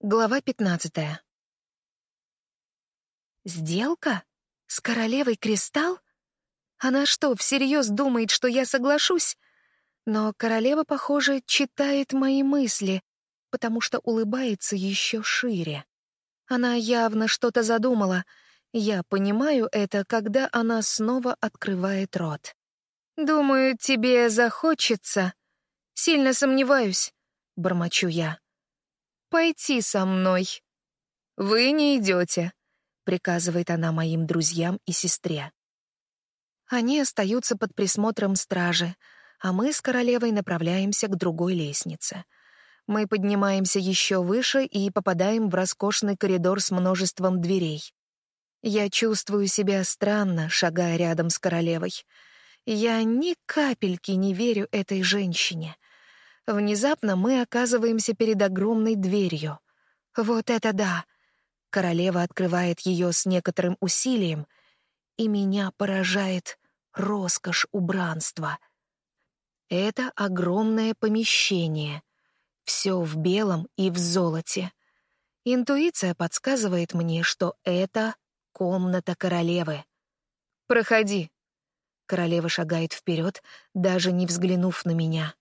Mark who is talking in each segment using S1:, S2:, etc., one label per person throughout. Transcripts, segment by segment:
S1: Глава 15. Сделка? С королевой Кристалл? Она что, всерьез думает, что я соглашусь? Но королева, похоже, читает мои мысли, потому что улыбается еще шире. Она явно что-то задумала. Я понимаю это, когда она снова открывает рот. «Думаю, тебе захочется. Сильно сомневаюсь», — бормочу я пойти со мной». «Вы не идете», — приказывает она моим друзьям и сестре. Они остаются под присмотром стражи, а мы с королевой направляемся к другой лестнице. Мы поднимаемся еще выше и попадаем в роскошный коридор с множеством дверей. Я чувствую себя странно, шагая рядом с королевой. Я ни капельки не верю этой женщине. Внезапно мы оказываемся перед огромной дверью. Вот это да! Королева открывает ее с некоторым усилием, и меня поражает роскошь убранства. Это огромное помещение. Все в белом и в золоте. Интуиция подсказывает мне, что это комната королевы. «Проходи». Королева шагает вперед, даже не взглянув на меня.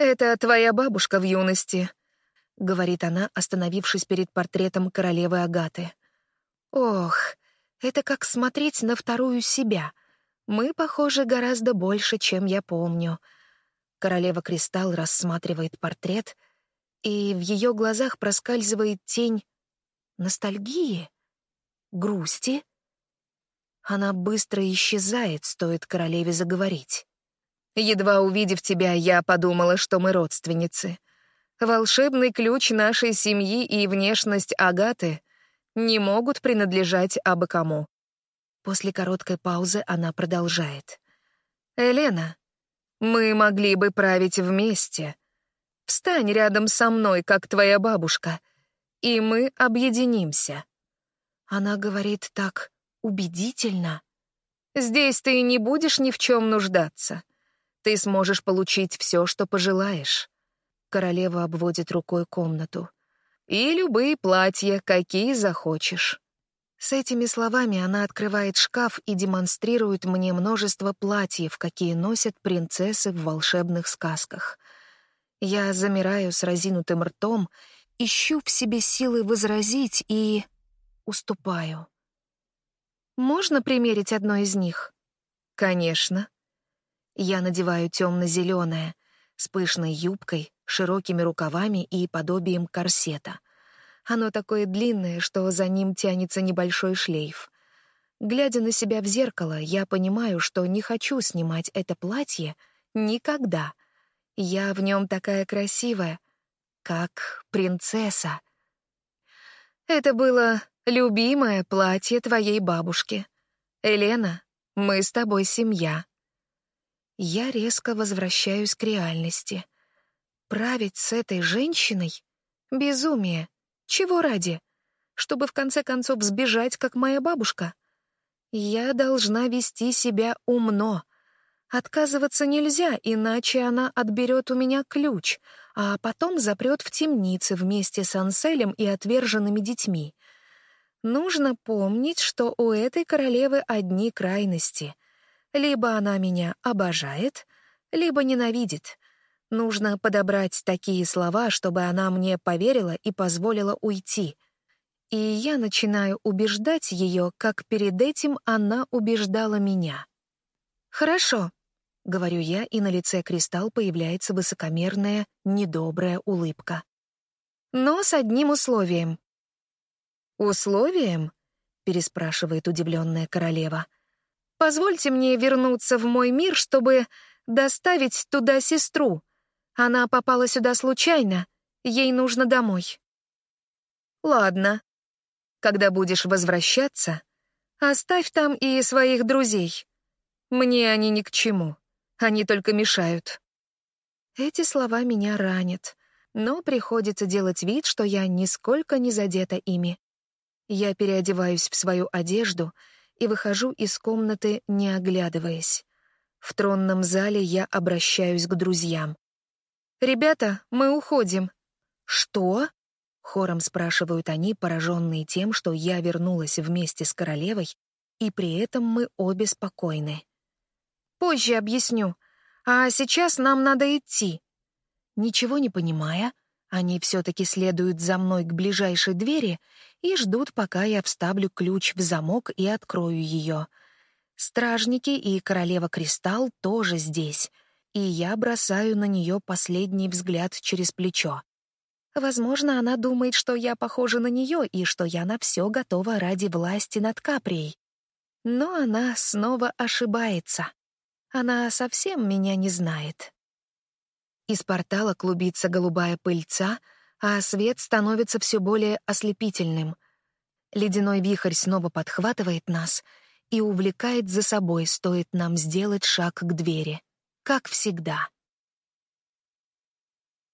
S1: «Это твоя бабушка в юности», — говорит она, остановившись перед портретом королевы Агаты. «Ох, это как смотреть на вторую себя. Мы, похожи, гораздо больше, чем я помню». Королева Кристалл рассматривает портрет, и в ее глазах проскальзывает тень ностальгии, грусти. Она быстро исчезает, стоит королеве заговорить. Едва увидев тебя, я подумала, что мы родственницы. Волшебный ключ нашей семьи и внешность Агаты не могут принадлежать абы кому. После короткой паузы она продолжает. «Елена, мы могли бы править вместе. Встань рядом со мной, как твоя бабушка, и мы объединимся». Она говорит так убедительно. «Здесь ты не будешь ни в чем нуждаться. Ты сможешь получить все, что пожелаешь. Королева обводит рукой комнату. И любые платья, какие захочешь. С этими словами она открывает шкаф и демонстрирует мне множество платьев, какие носят принцессы в волшебных сказках. Я замираю с разинутым ртом, ищу в себе силы возразить и... уступаю. «Можно примерить одно из них?» «Конечно», я надеваю темно-зеленое, с пышной юбкой, широкими рукавами и подобием корсета. Оно такое длинное, что за ним тянется небольшой шлейф. Глядя на себя в зеркало, я понимаю, что не хочу снимать это платье никогда. Я в нем такая красивая, как принцесса. Это было любимое платье твоей бабушки. Елена, мы с тобой семья. Я резко возвращаюсь к реальности. Править с этой женщиной — безумие. Чего ради? Чтобы в конце концов сбежать, как моя бабушка? Я должна вести себя умно. Отказываться нельзя, иначе она отберет у меня ключ, а потом запрет в темнице вместе с Анселем и отверженными детьми. Нужно помнить, что у этой королевы одни крайности — либо она меня обожает, либо ненавидит. Нужно подобрать такие слова, чтобы она мне поверила и позволила уйти. И я начинаю убеждать ее, как перед этим она убеждала меня. «Хорошо», — говорю я, и на лице Кристалл появляется высокомерная, недобрая улыбка. «Но с одним условием». «Условием?» — переспрашивает удивленная королева. — Позвольте мне вернуться в мой мир, чтобы доставить туда сестру. Она попала сюда случайно, ей нужно домой. Ладно. Когда будешь возвращаться, оставь там и своих друзей. Мне они ни к чему, они только мешают. Эти слова меня ранят, но приходится делать вид, что я нисколько не задета ими. Я переодеваюсь в свою одежду — и выхожу из комнаты, не оглядываясь. В тронном зале я обращаюсь к друзьям. «Ребята, мы уходим». «Что?» — Хором спрашивают они, пораженные тем, что я вернулась вместе с королевой, и при этом мы обе спокойны. «Позже объясню. А сейчас нам надо идти». Ничего не понимая, они все-таки следуют за мной к ближайшей двери и ждут, пока я вставлю ключ в замок и открою ее. Стражники и королева Кристалл тоже здесь, и я бросаю на нее последний взгляд через плечо. Возможно, она думает, что я похожа на нее и что я на все готова ради власти над Каприей. Но она снова ошибается. Она совсем меня не знает. Из портала клубится голубая пыльца, а свет становится все более ослепительным. Ледяной вихрь снова подхватывает нас и увлекает за собой, стоит нам сделать шаг к двери. Как всегда.